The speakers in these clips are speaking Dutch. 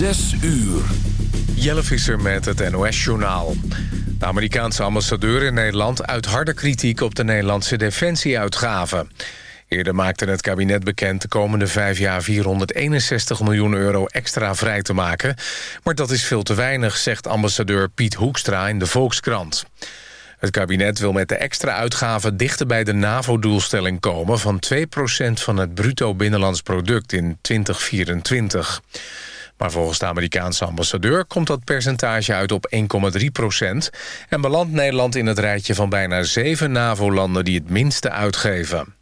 Zes uur. Jelle Visser met het NOS-journaal. De Amerikaanse ambassadeur in Nederland uit harde kritiek op de Nederlandse defensieuitgaven. Eerder maakte het kabinet bekend de komende vijf jaar 461 miljoen euro extra vrij te maken. Maar dat is veel te weinig, zegt ambassadeur Piet Hoekstra in de Volkskrant. Het kabinet wil met de extra uitgaven dichter bij de NAVO-doelstelling komen... van 2% van het bruto binnenlands product in 2024. Maar volgens de Amerikaanse ambassadeur komt dat percentage uit op 1,3 procent... en belandt Nederland in het rijtje van bijna zeven NAVO-landen die het minste uitgeven.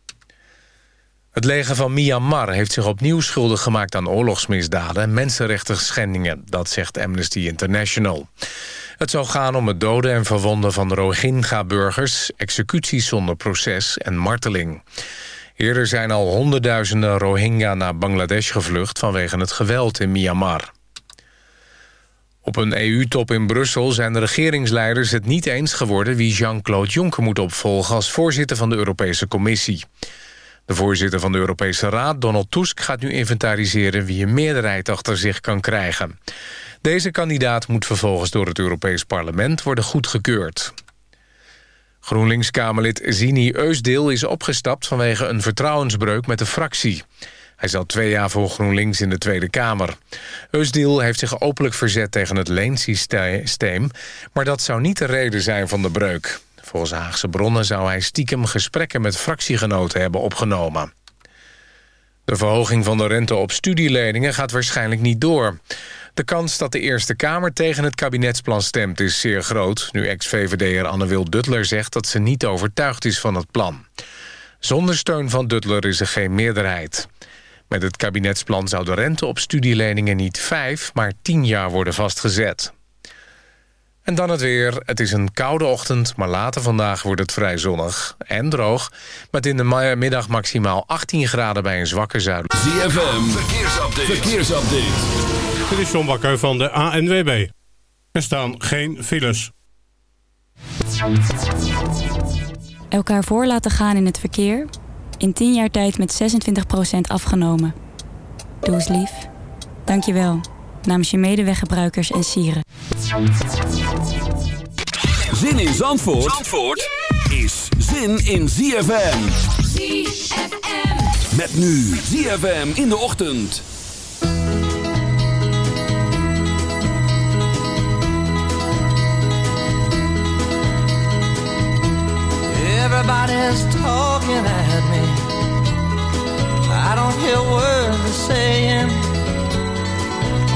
Het leger van Myanmar heeft zich opnieuw schuldig gemaakt aan oorlogsmisdaden... en mensenrechten schendingen, dat zegt Amnesty International. Het zou gaan om het doden en verwonden van Rohingya-burgers... executies zonder proces en marteling. Eerder zijn al honderdduizenden Rohingya naar Bangladesh gevlucht... vanwege het geweld in Myanmar. Op een EU-top in Brussel zijn de regeringsleiders het niet eens geworden... wie Jean-Claude Juncker moet opvolgen als voorzitter van de Europese Commissie. De voorzitter van de Europese Raad, Donald Tusk, gaat nu inventariseren... wie een meerderheid achter zich kan krijgen. Deze kandidaat moet vervolgens door het Europees Parlement worden goedgekeurd. GroenLinks-Kamerlid Zini Eusdeel is opgestapt vanwege een vertrouwensbreuk met de fractie. Hij zat twee jaar voor GroenLinks in de Tweede Kamer. Eusdeel heeft zich openlijk verzet tegen het leensysteem... maar dat zou niet de reden zijn van de breuk. Volgens Haagse bronnen zou hij stiekem gesprekken met fractiegenoten hebben opgenomen. De verhoging van de rente op studieleningen gaat waarschijnlijk niet door. De kans dat de Eerste Kamer tegen het kabinetsplan stemt is zeer groot... nu ex-VVD'er Anne-Wil Duttler zegt dat ze niet overtuigd is van het plan. Zonder steun van Duttler is er geen meerderheid. Met het kabinetsplan zou de rente op studieleningen niet 5, maar 10 jaar worden vastgezet. En dan het weer. Het is een koude ochtend, maar later vandaag wordt het vrij zonnig en droog. Met in de middag maximaal 18 graden bij een zwakke zuid. ZFM, verkeersupdate. verkeersupdate. Dit is John Bakker van de ANWB. Er staan geen files. Elkaar voor laten gaan in het verkeer. In 10 jaar tijd met 26% afgenomen. Doe eens lief. Dankjewel. je wel namens je medeweggebruikers en sieren. Zin in Zandvoort, is zin in ZFM. Met nu ZFM in de ochtend. Everybody's talking at me. I don't hear words they're saying.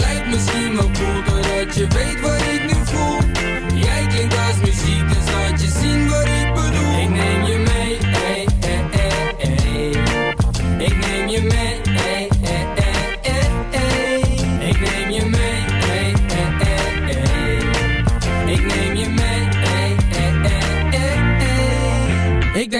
lijkt misschien wel cool dat je weet wat ik nu voel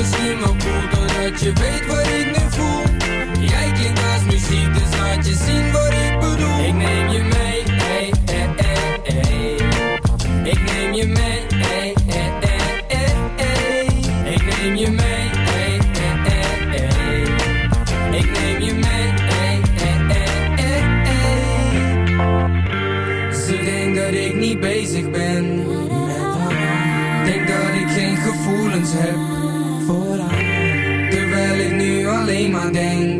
misschien wel goed, doordat je weet wat gevoelens heb voor Terwijl ik nu alleen maar denk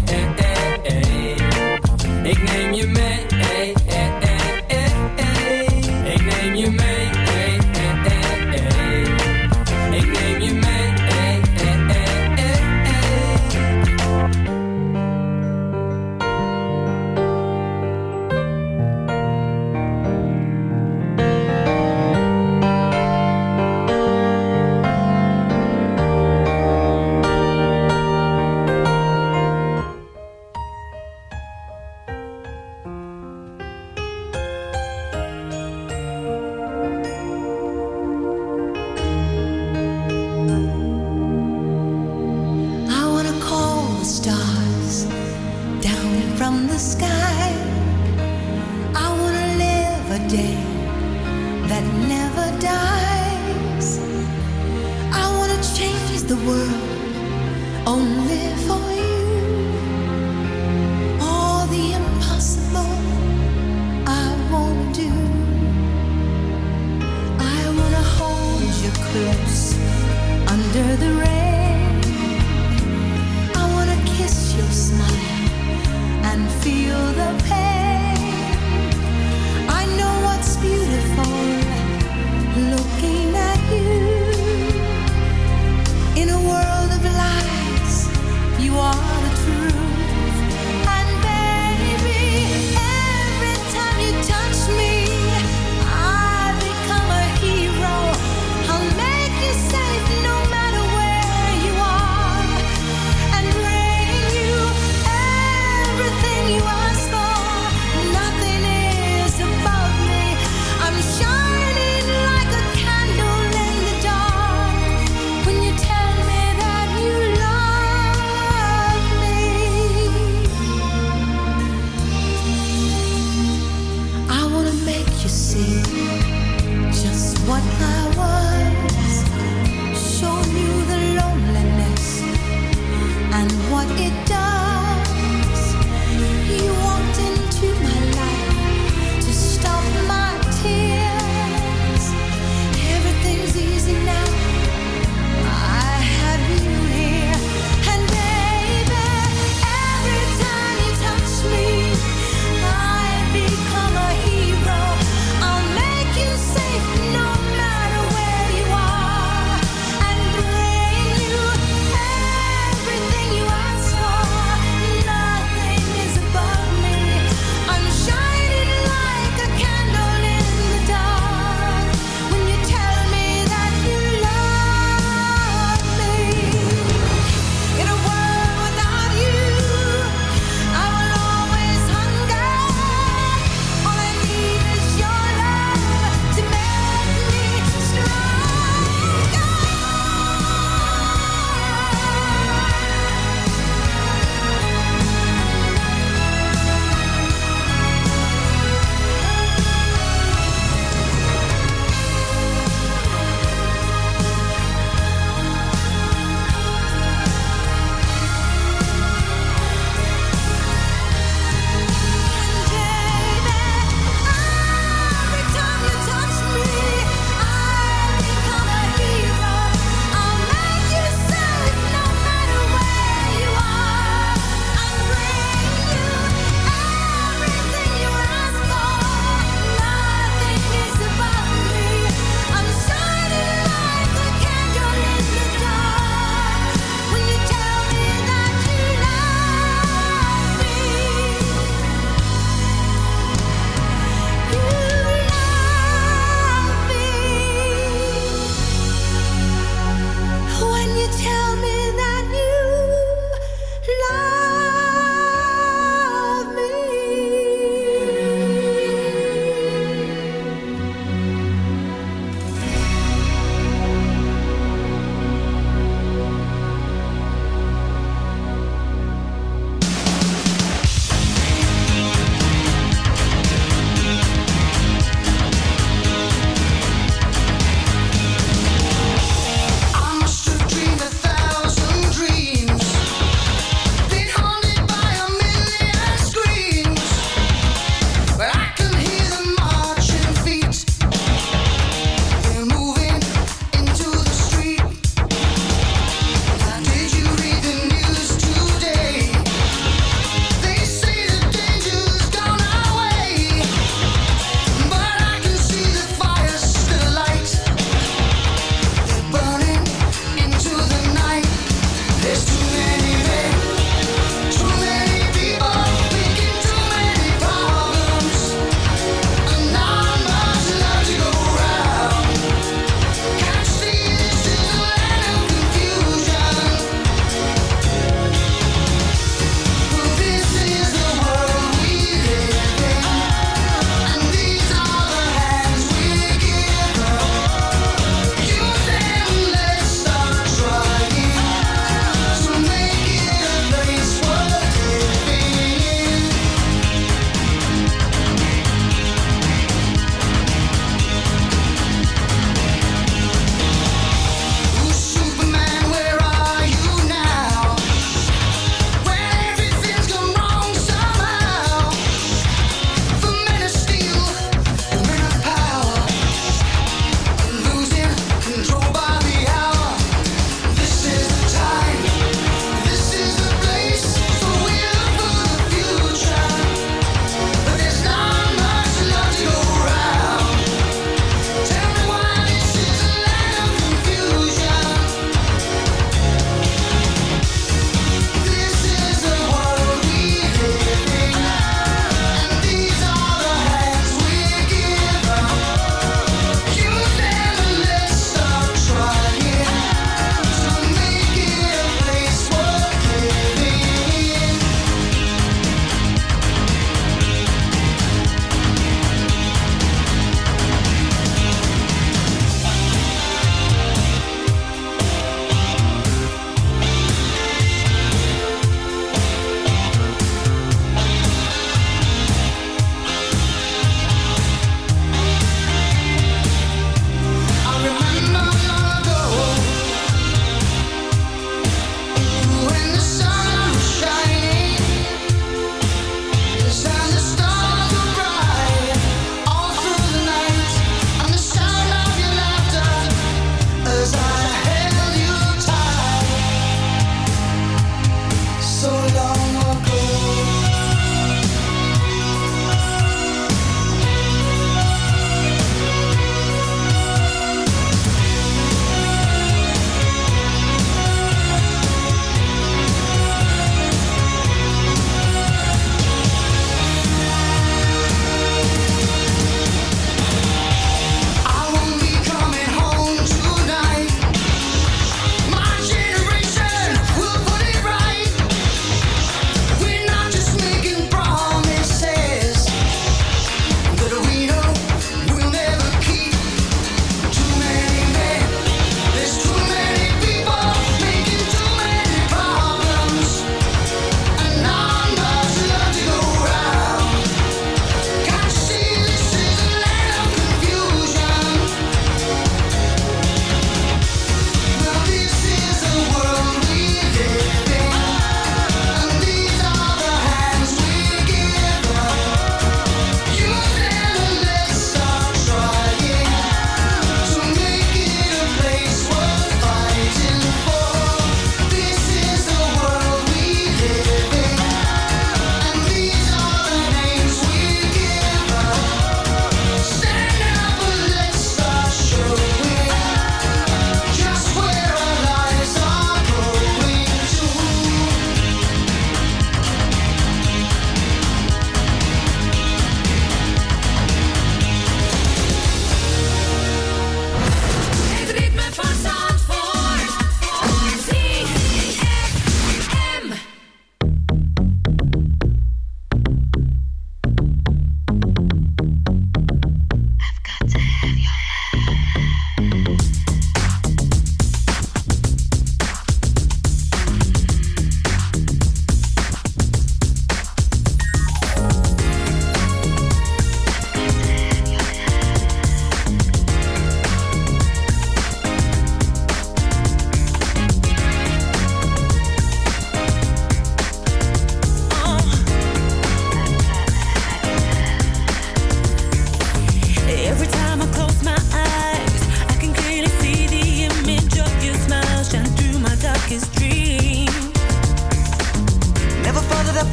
under the rain.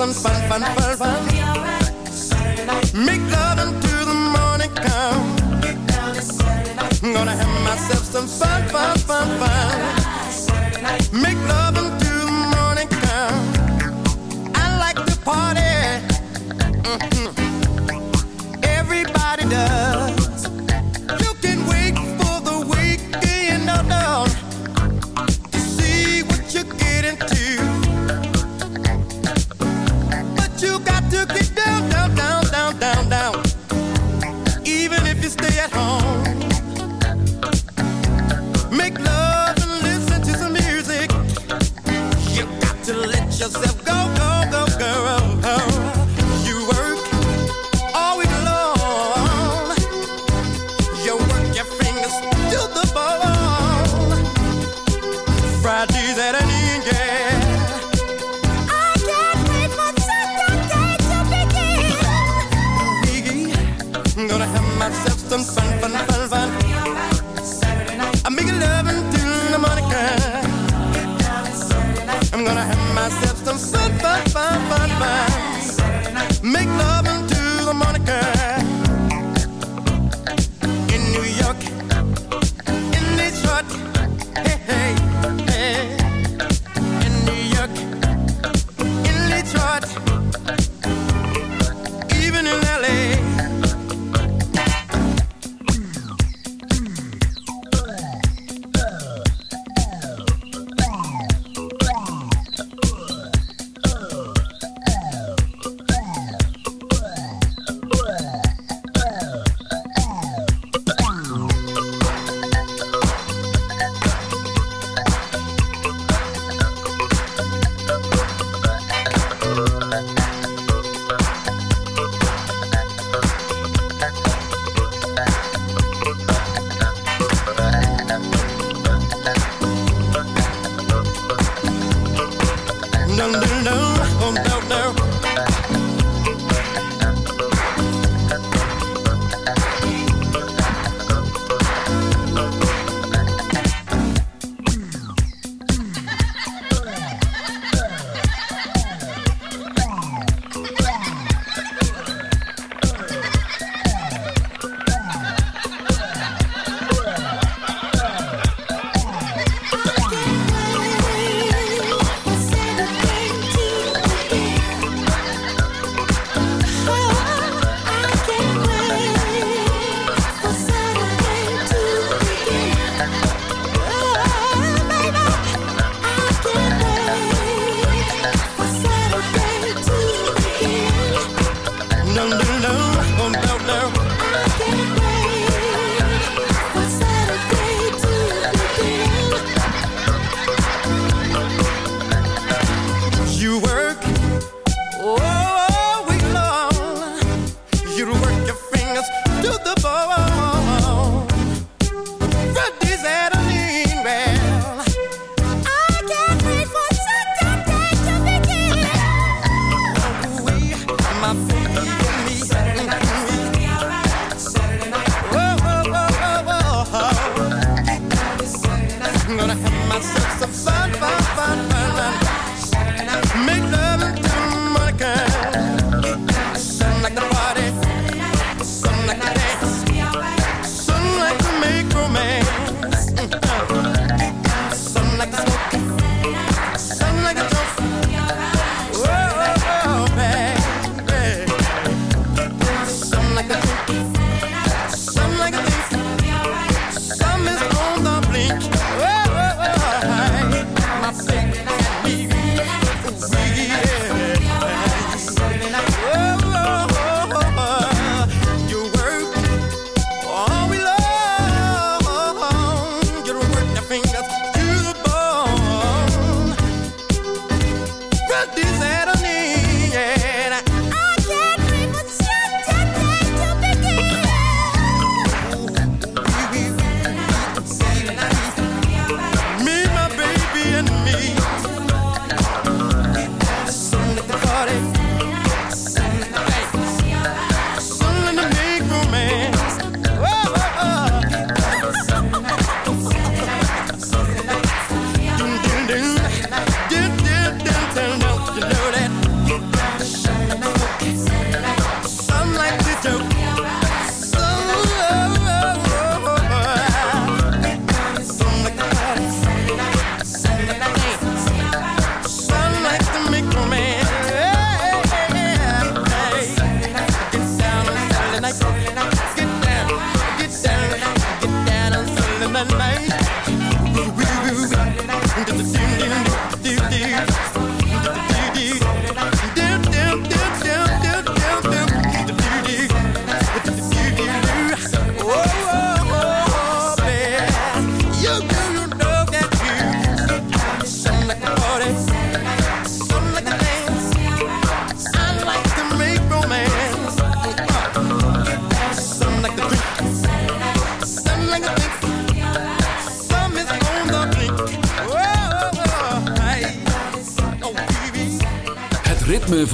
some fun, fun, fun, fun. Make I'm gonna have myself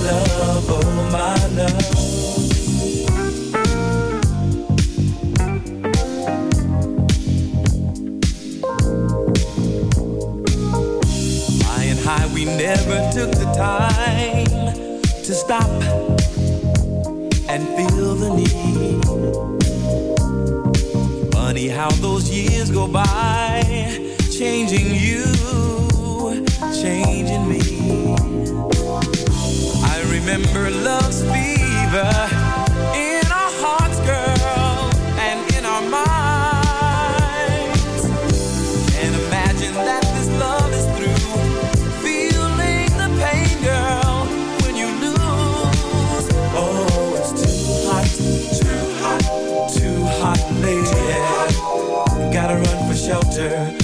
love, oh my love. High high, we never took the time to stop and feel the need. Funny how those years go by, changing you, changing me remember love's fever in our hearts, girl, and in our minds. And imagine that this love is through, feeling the pain, girl, when you lose. Oh, it's too hot, too hot, too hot, lady. Gotta run for shelter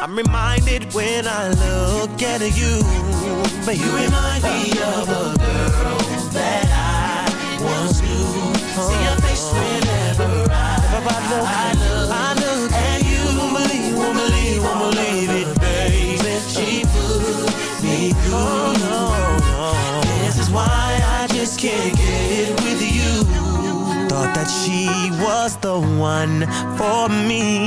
I'm reminded when I look at you. But you remind me of a girl that I once knew. See your face whenever I, I look. I look. And you won't believe, won't believe, won't believe it, baby. She put me through. Oh, no, This is why I just can't get it with you. Thought that she was the one for me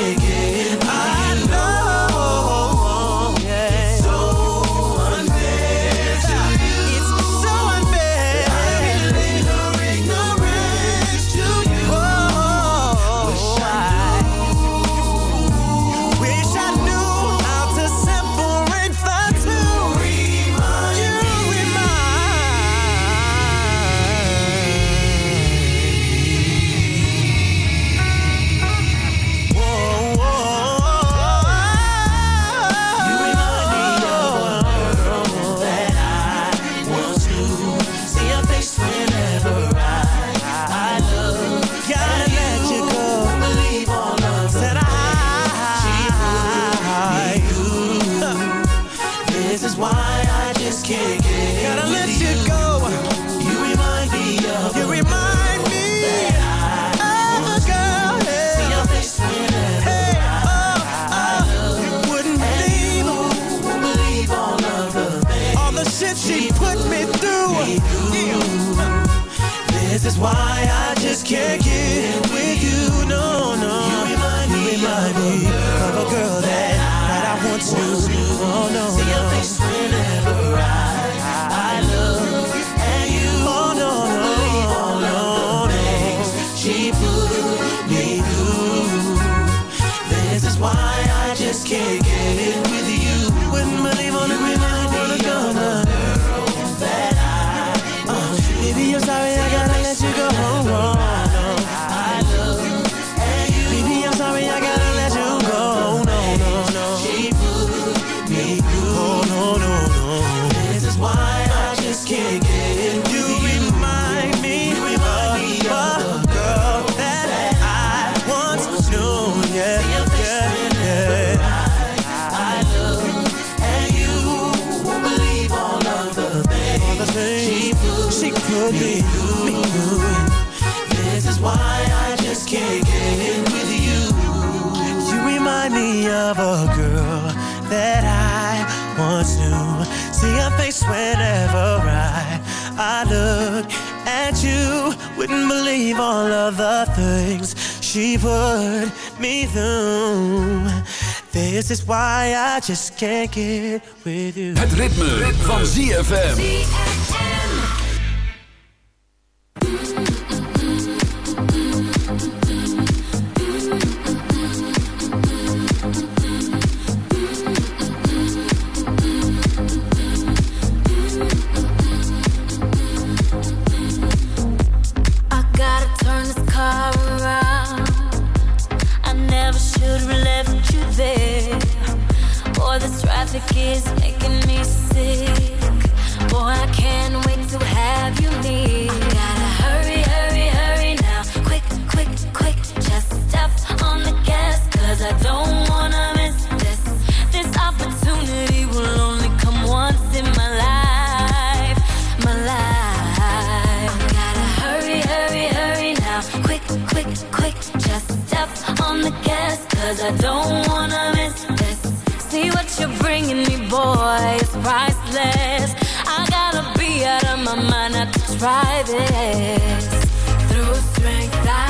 take it can't get believe all of the things she put me through. This is why I just can't get with you. Het ritme, ritme. van ZFM. is priceless. I gotta be out of my mind not to try this. Through strength, I